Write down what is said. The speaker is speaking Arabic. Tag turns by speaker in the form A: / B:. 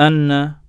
A: أن